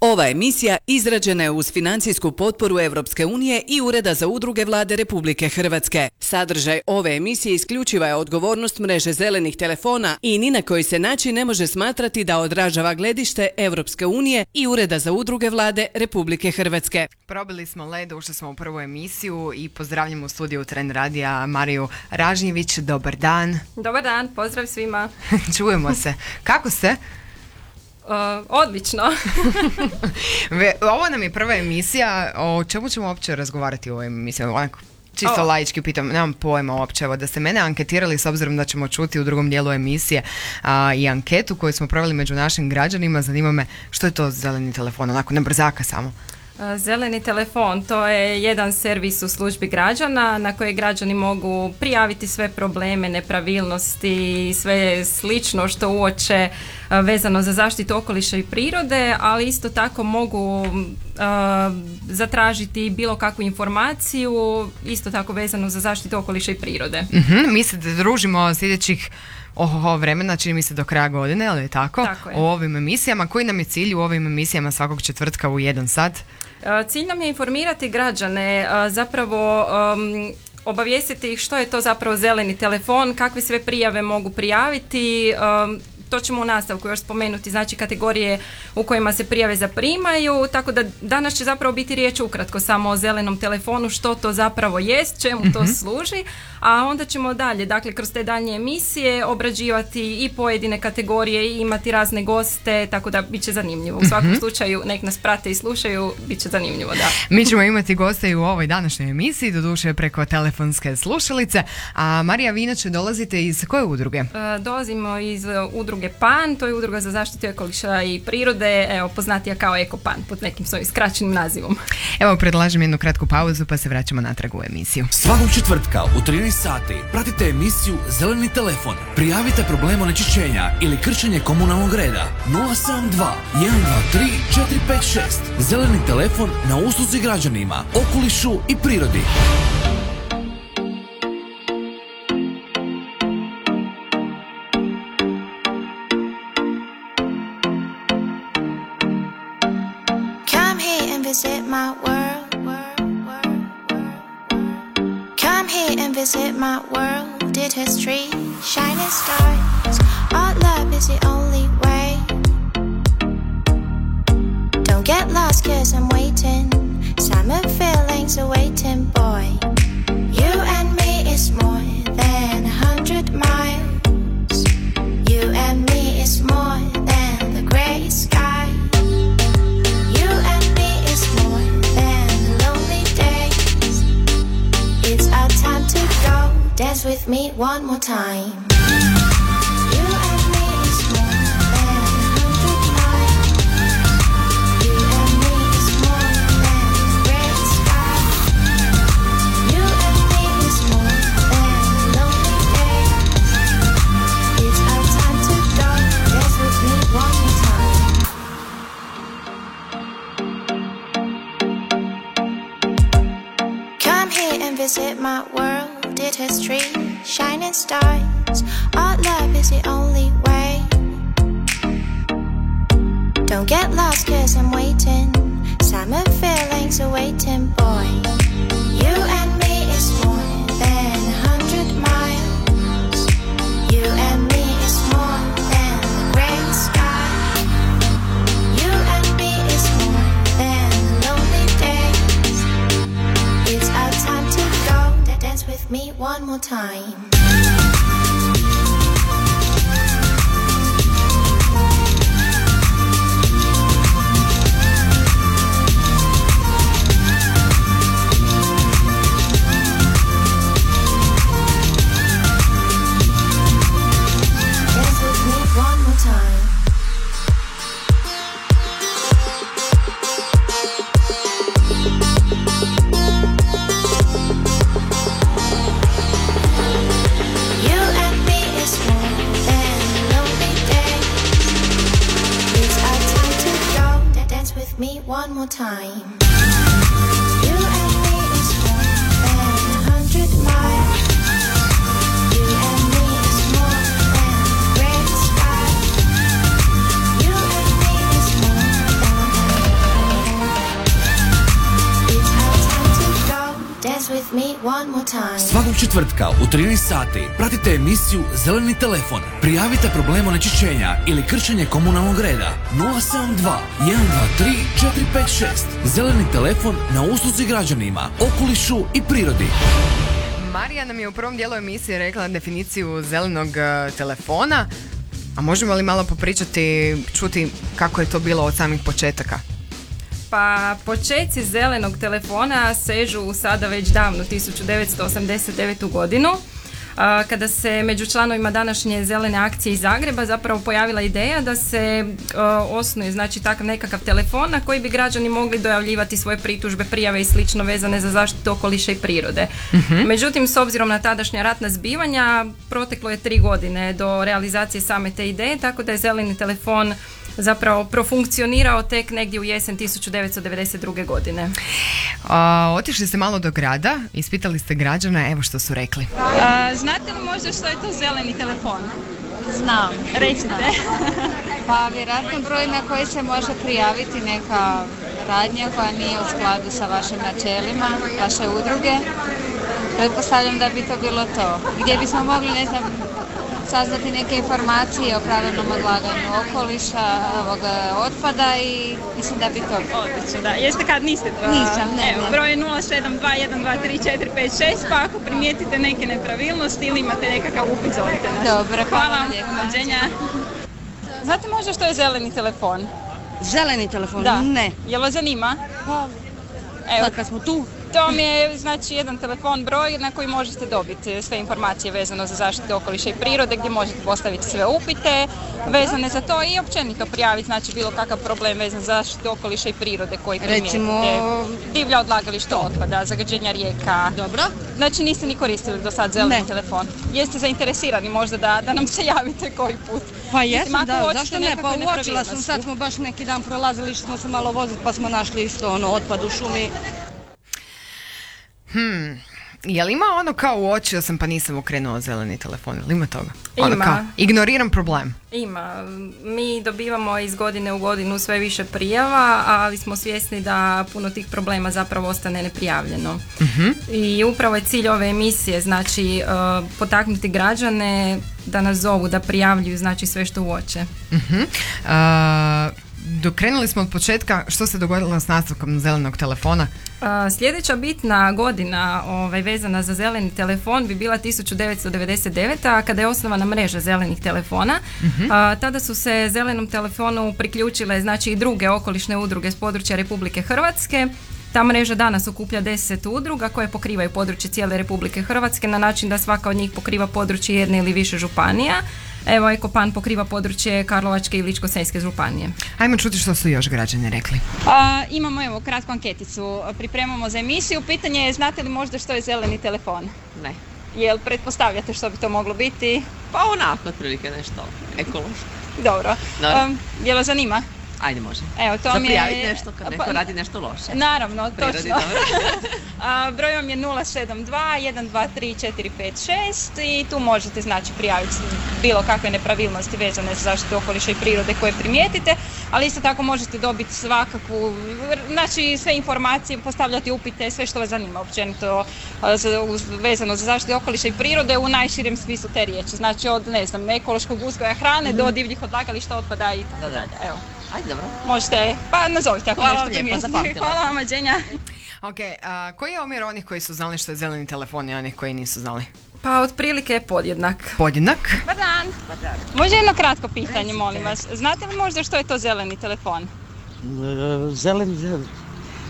Ova emisija izrađena je uz financijsku potporu Europske unije i Ureda za udruge vlade Republike Hrvatske. Sadržaj ove emisije isključiva je odgovornost mreže zelenih telefona i ni na koji se način ne može smatrati da odražava gledište Europske unije i Ureda za udruge vlade Republike Hrvatske. Probili smo led, ušli smo u prvu emisiju i pozdravljamo u studiju Tren Radija Mariju Ražnjević. Dobar dan. Dobar dan, pozdrav svima. Čujemo se. Kako ste? Uh, odlično. Ovo nam je prva emisija, o čemu ćemo uopće razgovarati u ovoj emisiji? Onako, čisto O. laički pitam, nemam pojma uopće, evo da ste mene anketirali s obzirom da ćemo čuti u drugom dijelu emisije a, i anketu koju smo proveli među našim građanima, zanima me što je to zeleni telefon, onako na brzaka samo. Uh, Zeleni telefon, to je jedan servis u službi građana na koje građani mogu prijaviti sve probleme, nepravilnosti i sve slično što uoče uh, vezano za zaštitu okoliša i prirode, ali isto tako mogu uh, zatražiti bilo kakvu informaciju, isto tako vezano za zaštitu okoliša i prirode. Mhm, mi se družimo sljedećih oho vremena, čini mi se do kraja godine, ali je tako? Tako je. U ovim emisijama. Koji nam je cilj u ovim emisijama svakog četvrtka u jedan sat? E, Cilj nam je informirati građane, e, zapravo um, obavijestiti ih što je to zapravo zeleni telefon, kakve sve prijave mogu prijaviti, um, to ćemo u nastavku još spomenuti, znači kategorije u kojima se prijave zaprimaju, tako da danas će zapravo biti riječ ukratko samo o zelenom telefonu, što to zapravo jest, čemu to služi, a onda ćemo dalje, dakle kroz te daljnje emisije obrađivati i pojedine kategorije i imati razne goste, tako da bit će zanimljivo. U svakom slučaju nek nas prate i slušaju, bit će zanimljivo, da. Mi ćemo imati goste i u ovoj današnjoj emisiji, doduše preko telefonske slušalice. A Marija, vi inače dolazite iz koje udruge? E, Dolazimo iz e, udruge PAN, to je udruga za zaštitu okoliša i prirode, evo poznatija kao EkoPAN pod nekim svojim skraćenim nazivom. Evo, predlažem jednu kratku pauzu pa se vraćamo natrag u emisiju. Svakog četvrtka u 13 sati pratite emisiju Zeleni telefon. Prijavite problem onečišćenja ili kršenje komunalnog reda. 072 123 456. Zeleni telefon na usluzi građanima, okolišu i prirodi. Come here and visit my world. did history, shining stars. Our love is the only way. Don't get lost, cause I'm waiting. Summer feelings are waiting, boy. You and me is more than a hundred miles. Dance with me one more time. Time. Me one more time. Svakog četvrtka u 13 sati pratite emisiju Zeleni telefon. Prijavite problem onečišćenja ili kršenje komunalnog reda 072 123 456. Zeleni telefon na usluzi građanima, okolišu i prirodi. Marija nam je u prvom dijelu emisije rekla definiciju zelenog e, telefona. A možemo li malo popričati, čuti kako je to bilo od samih početaka? Pa počeci zelenog telefona sežu sada već davno 1989. godinu kada se među članovima današnje zelene akcije iz Zagreba zapravo pojavila ideja da se osnuje znači takav nekakav telefon na koji bi građani mogli dojavljivati svoje pritužbe, prijave i slično vezane za zaštitu okoliša i prirode. Međutim, s obzirom na tadašnja ratna zbivanja, proteklo je tri godine do realizacije same te ideje, tako da je zeleni telefon zapravo profunkcionirao tek negdje u jesen 1992. godine. A, otišli ste malo do grada, ispitali ste građana, evo što su rekli. znate li možda što je to zeleni telefon? Znam. Recite. Pa vjerojatno broj na koji se može prijaviti neka radnja koja nije u skladu sa vašim načelima, vaše udruge. Pretpostavljam da bi to bilo to. Gdje bismo mogli, ne znam, saznati neke informacije o pravilnom odlaganju okoliša, ovog otpada i mislim da bi to Odlično, da. Jeste kad niste? uh, Nisam, ne, Evo, broj je 072123456, pa ako primijetite neke nepravilnosti ili imate nekakav upit, zovite nas. Dobro, hvala Hvala. Znate možda što je zeleni telefon? Zeleni telefon? Da. Ne. Jel vas zanima? Pa, Evo, sad kad smo tu, to vam je znači jedan telefon broj na koji možete dobiti sve informacije vezano za zaštitu okoliša i prirode gdje možete postaviti sve upite vezane za to i općenito prijaviti znači bilo kakav problem vezan za zaštitu okoliša i prirode koji primijetite. Recimo- Divlja odlagališta otpada, zagađenja rijeka. dobro. Znači niste ni koristili do sad zeleni Ne. telefon. Jeste zainteresirani možda da, da nam se javite koji put? Pa jesam, da, zašto ne? Pa uočila sam, sad smo baš neki dan prolazili, išli smo se malo voziti pa smo našli isto ono otpad u šumi. Jel ima ono kao uočio sam pa nisam okrenuo zeleni telefon, jel ima toga? Ono Ima. kao, ignoriram problem. Ima. Mi dobivamo iz godine u godinu sve više prijava, ali smo svjesni da puno tih problema zapravo ostane neprijavljeno. I upravo je cilj ove emisije, znači, uh, potaknuti građane da nas zovu, da prijavljuju, znači, sve što uoče. Mhm. A, dokrenuli smo od početka, što se dogodilo s nastavkom zelenog telefona? A, Sljedeća bitna godina ovaj, vezana za zeleni telefon bi bila 1999. kada je osnovana mreža zelenih telefona. A, tada su se zelenom telefonu priključile znači i druge okolišne udruge s područja Republike Hrvatske. Ta mreža danas okuplja 10 udruga koje pokrivaju područje cijele Republike Hrvatske na način da svaka od njih pokriva područje jedne ili više županija. Evo, Ekopan pokriva područje Karlovačke i Ličko-senjske županije. Ajmo čuti što su još građani rekli. A, imamo evo kratku anketicu, pripremamo za emisiju. Pitanje je znate li možda što je zeleni telefon? Ne. Jel pretpostavljate što bi to moglo biti? Pa onako, otprilike nešto ekološko. Dobro. Dobro. Um, jel vas zanima? Ajde, može. Evo, to Za mi je... prijaviti nešto kad neko Pa, radi nešto loše. Naravno, Prirodi, točno. A, broj vam je 072 123 456 i tu možete znači prijaviti bilo kakve nepravilnosti vezane za zaštitu okoliša i prirode koje primijetite, ali isto tako možete dobiti svakakvu, znači sve informacije, postavljati upite, sve što vas zanima općenito vezano za zaštitu okoliša i prirode u najširem smislu te riječi. Znači od, ne znam, ekološkog uzgoja hrane do divljih odlagališta otpada i tako Da, da. dalje. Evo, Ajde, dobro. možete, pa nazovite ako Hvala nešto vam lijepo, Hvala vam, Đenja. Ok, a, koji je omjer onih koji su znali što je zeleni telefon i onih koji nisu znali? Pa otprilike je podjednak. Podjednak? Dobar dan. Može jedno kratko pitanje, molim vas. Znate li možda što je to zeleni telefon? Zeleni,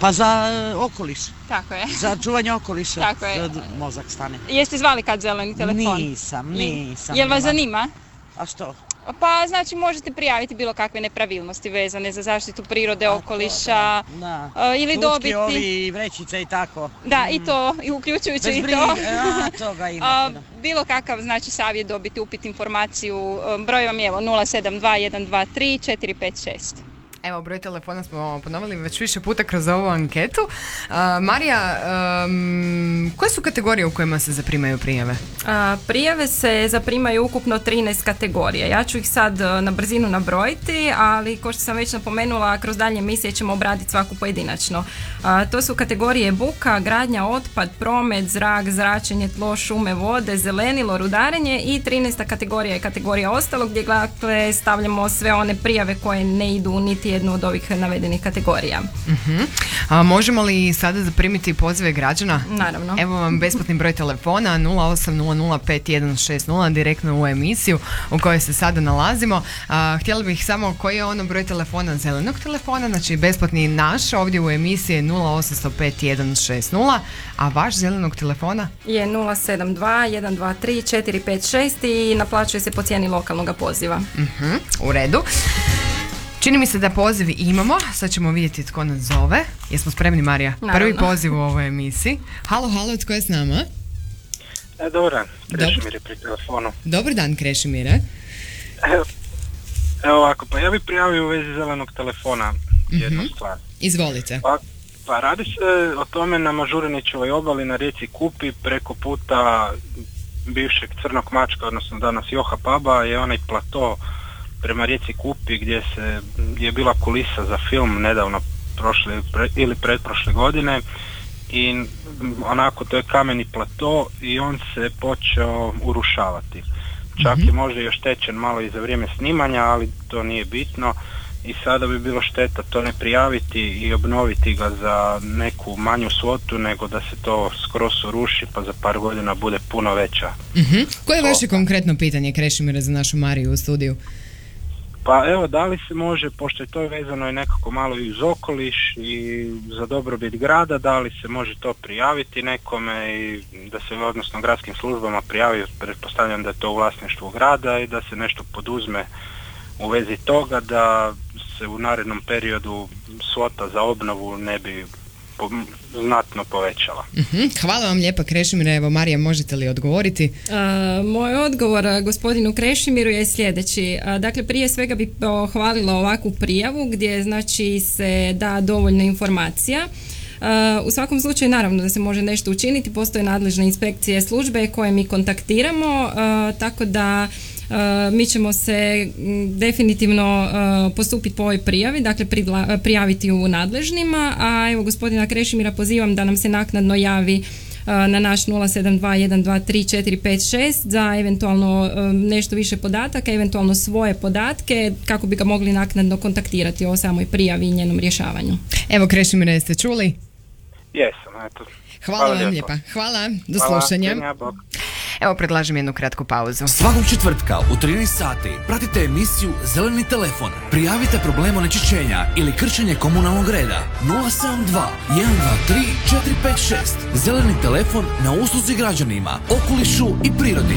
pa za okoliš, Tako je. za čuvanje okoliša. Tako je. Mozak stane. Jeste zvali kad zeleni telefon? Nisam, nisam. Jel vas zanima? A što? Pa znači možete prijaviti bilo kakve nepravilnosti vezane za zaštitu prirode, okoliša. Da. a, ili Tutke, dobiti- ovi, vrećice i tako. Da, i to, i uključujući Bez i to. a, toga ima bilo kakav znači savjet dobiti upit informaciju. a, Broj vam je evo 072 123 456. Evo, broj telefona smo ponovili već više puta kroz ovu anketu. Uh, Marija, um, koje su kategorije u kojima se zaprimaju prijave? A, Prijave se zaprimaju ukupno 13 kategorija. Ja ću ih sad e, na brzinu nabrojiti, ali kao što sam već napomenula, kroz dalje emisije ćemo obraditi svaku pojedinačno. A, To su kategorije buka, gradnja, otpad, promet, zrak, zračenje, tlo, šume, vode, zelenilo, rudarenje i 13. kategorija je kategorija ostalog gdje dakle, stavljamo sve one prijave koje ne idu niti jednu od ovih navedenih kategorija. Mhm. A možemo li sada zaprimiti pozive građana? Naravno. Evo vam besplatni broj telefona 08005160 direktno u emisiju u kojoj se sada nalazimo. A, htjela bih samo koji je ono broj telefona zelenog telefona, znači besplatni naš ovdje u emisiji je 08005160, a vaš zelenog telefona? Je 072 123 456 i naplaćuje se po cijeni lokalnog poziva. Mhm, u redu. Čini mi se da poziv imamo, sad ćemo vidjeti tko nas zove. Jesmo spremni, Marija? Naravno. Prvi poziv u ovoj emisiji. Halo, halo, tko je s nama? E, dobar dan, Krešimir je pri telefonu. Dobar dan, Krešimire. Evo, evo ovako, pa ja bih prijavio u vezi zelenog telefona jednu Mhm. stvar. Izvolite. Pa, pa radi se o tome na Mažuranićevoj obali na rijeci Kupi preko puta bivšeg Crnog mačka, odnosno danas Joha Paba je onaj plato prema rijeci Kupi gdje se je bila kulisa za film nedavno prošle pre- ili pretprošle godine i onako to je kameni plato i on se počeo urušavati. Čak je možda i oštećen malo i za vrijeme snimanja, ali to nije bitno i sada bi bilo šteta to ne prijaviti i obnoviti ga za neku manju svotu nego da se to skroz uruši pa za par godina bude puno veća. Mhm. Koje je vaše konkretno pitanje, Krešimire, za našu Mariju u studiju? Pa evo, da li se može, pošto je to vezano i nekako malo i uz okoliš i za dobrobit grada, da li se može to prijaviti nekome i da se, odnosno gradskim službama prijavi, pretpostavljam da je to u vlasništvu grada i da se nešto poduzme u vezi toga da se u narednom periodu svota za obnovu ne bi po- znatno povećala. Mhm. Hvala vam lijepa, Krešimire. Evo, Marija, možete li odgovoriti? A, moj odgovor gospodinu Krešimiru je sljedeći. A, dakle, prije svega bi pohvalila ovakvu prijavu gdje znači se da dovoljno informacija. A, u svakom slučaju naravno da se može nešto učiniti, postoje nadležne inspekcije službe koje mi kontaktiramo, a, tako da mi ćemo se definitivno a, postupiti po ovoj prijavi, dakle prijaviti u nadležnima, a evo gospodina Krešimira pozivam da nam se naknadno javi a, na naš 072123456 za eventualno nešto više podataka, eventualno svoje podatke kako bi ga mogli naknadno kontaktirati o samoj prijavi i njenom rješavanju. Evo, Krešimire, jeste čuli? Jesam, eto. Hvala, vam lijepa. Hvala, do Hvala, slušanja. bok. Evo, predlažem jednu kratku pauzu. Svakog četvrtka u 13 sati pratite emisiju Zeleni telefon. Prijavite problem onečišćenja ili kršenje komunalnog reda. 072 123 456. Zeleni telefon na usluzi građanima, okolišu i prirodi.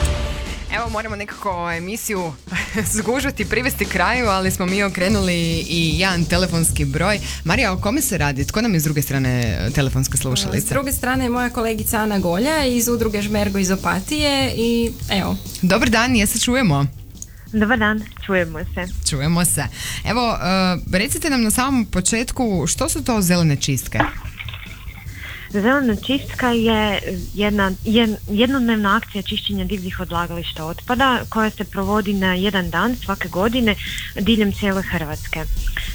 Evo moramo nekako emisiju zgužiti, privesti kraju, ali smo mi okrenuli i jedan telefonski broj. Marija, o kome se radi? Tko nam je s druge strane telefonske S slušalice? druge strane je moja kolegica Ana Golja iz udruge Žmergo iz Opatije i evo, Dobar dan, jesi čujemo? Dobar dan, čujemo se. Čujemo se. Evo, uh, recite nam na samom početku što su to zelene čistke? Zelena čistka je jedna, jed- jednodnevna akcija čišćenja divljih odlagališta otpada koja se provodi na jedan dan svake godine diljem cijele Hrvatske.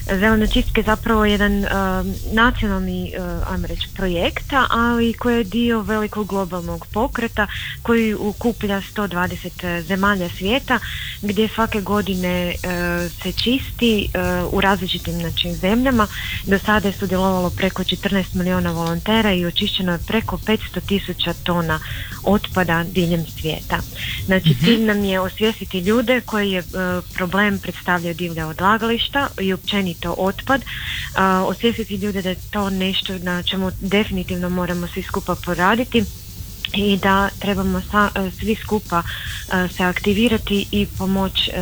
Zelena čistka je zapravo jedan um, nacionalni, uh, ajmo reći, projekt, ali koji je dio velikog globalnog pokreta koji ukuplja 120 zemalja svijeta gdje svake godine uh, se čisti uh, u različitim znači, zemljama. Do sada je sudjelovalo preko 14 milijuna volontera i očišćeno je preko 500 tisuća tona otpada diljem svijeta. Znači cilj nam je osvijestiti ljude koji je problem predstavljaju divlja odlagališta i općenito otpad, a, osvijestiti ljude da je to nešto na čemu definitivno moramo svi skupa poraditi i da trebamo sa- e, svi skupa e, se aktivirati i pomoć e,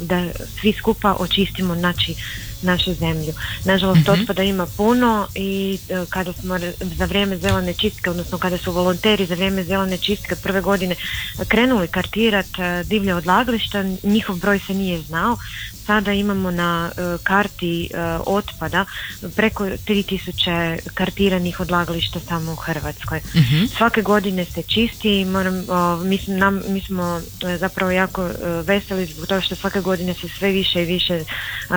da svi skupa očistimo znači našu zemlju. Nažalost, otpada ima puno i e, kada smo za vrijeme zelene čistke, odnosno kada su volonteri za vrijeme zelene čistke prve godine krenuli kartirati divlje odlagališta, njihov broj se nije znao. Sada imamo na e, karti e, otpada preko 3000 kartiranih odlagališta samo u Hrvatskoj. Svake godine se čisti i moram, o, mislim, nam, mi smo e, zapravo jako e, veseli zbog toga što svake godine se sve više i više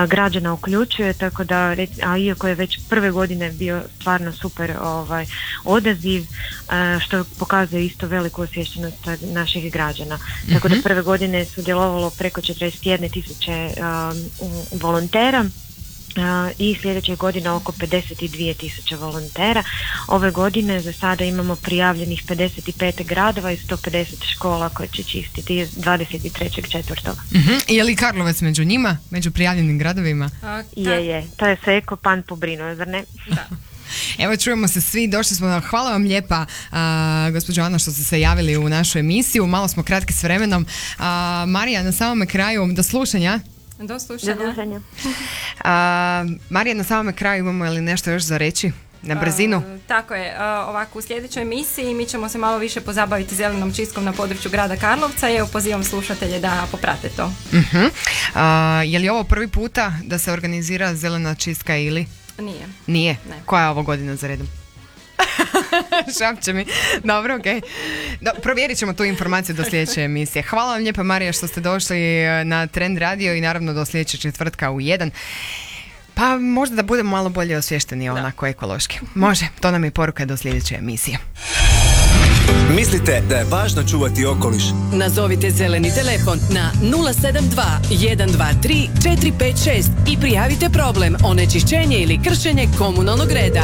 građana uključuje, tako da, a iako je već prve godine bio stvarno super ovaj, odaziv, a, što pokazuje isto veliku osviještenost a, naših građana. Tako da prve godine je sudjelovalo preko 41 tisuće volontera, a, i sljedeće godine oko 52 tisuće volontera. Ove godine za sada imamo prijavljenih 55 gradova i 150 škola koje će čistiti 23. četvrtog. Mhm. Je li Karlovac među njima, među prijavljenim gradovima? a, Je, je, to je se Eko Pan pobrinuo, zar ne? Evo čujemo se svi, došli smo, hvala vam lijepa a, gospođo Ana što ste se javili u našu emisiju, malo smo kratki s vremenom. A, Marija, na samome kraju, do slušanja. Do slušanja. Do slušanja. A, Marija, na samome kraju imamo li nešto još za reći? Na brzinu? E, tako je, e, ovako u sljedećoj emisiji mi ćemo se malo više pozabaviti zelenom čistkom na području grada Karlovca i evo pozivam slušatelje da poprate to. Mhm. A, je li ovo prvi puta da se organizira zelena čistka ili? Nije. Nije. Ne. Koja je ovo godina za redom? Šapće mi. Dobro, okej. Do, provjerit ćemo tu informaciju do sljedeće emisije. Hvala vam lijepa Marija što ste došli e, na Trend Radio i naravno do sljedećeg četvrtka u jedan. Pa možda da budemo malo bolje osvješteni onako ekološki. Može, to nam je poruka do sljedeće emisije. Mislite da je važno čuvati okoliš? Nazovite zeleni telefon na 072 123 456 i prijavite problem onečišćenje ili kršenje komunalnog reda.